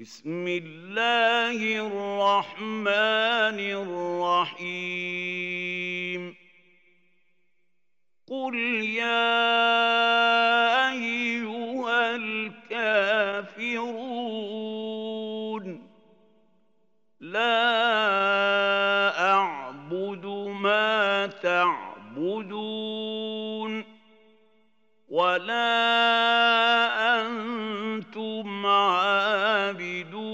بسم الله الرحمن الرحيم. قل يا أيها الكافرون لا أعبد ما تعبدون ولا أنتم عابدون